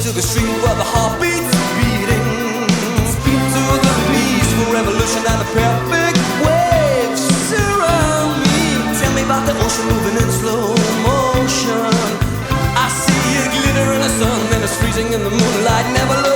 to the street where the heartbeat's beating. Speak to the peaceful revolution and the perfect waves surround me. Tell me about the ocean moving in slow motion. I see it glitter in the sun, then it's freezing in the moonlight. Never look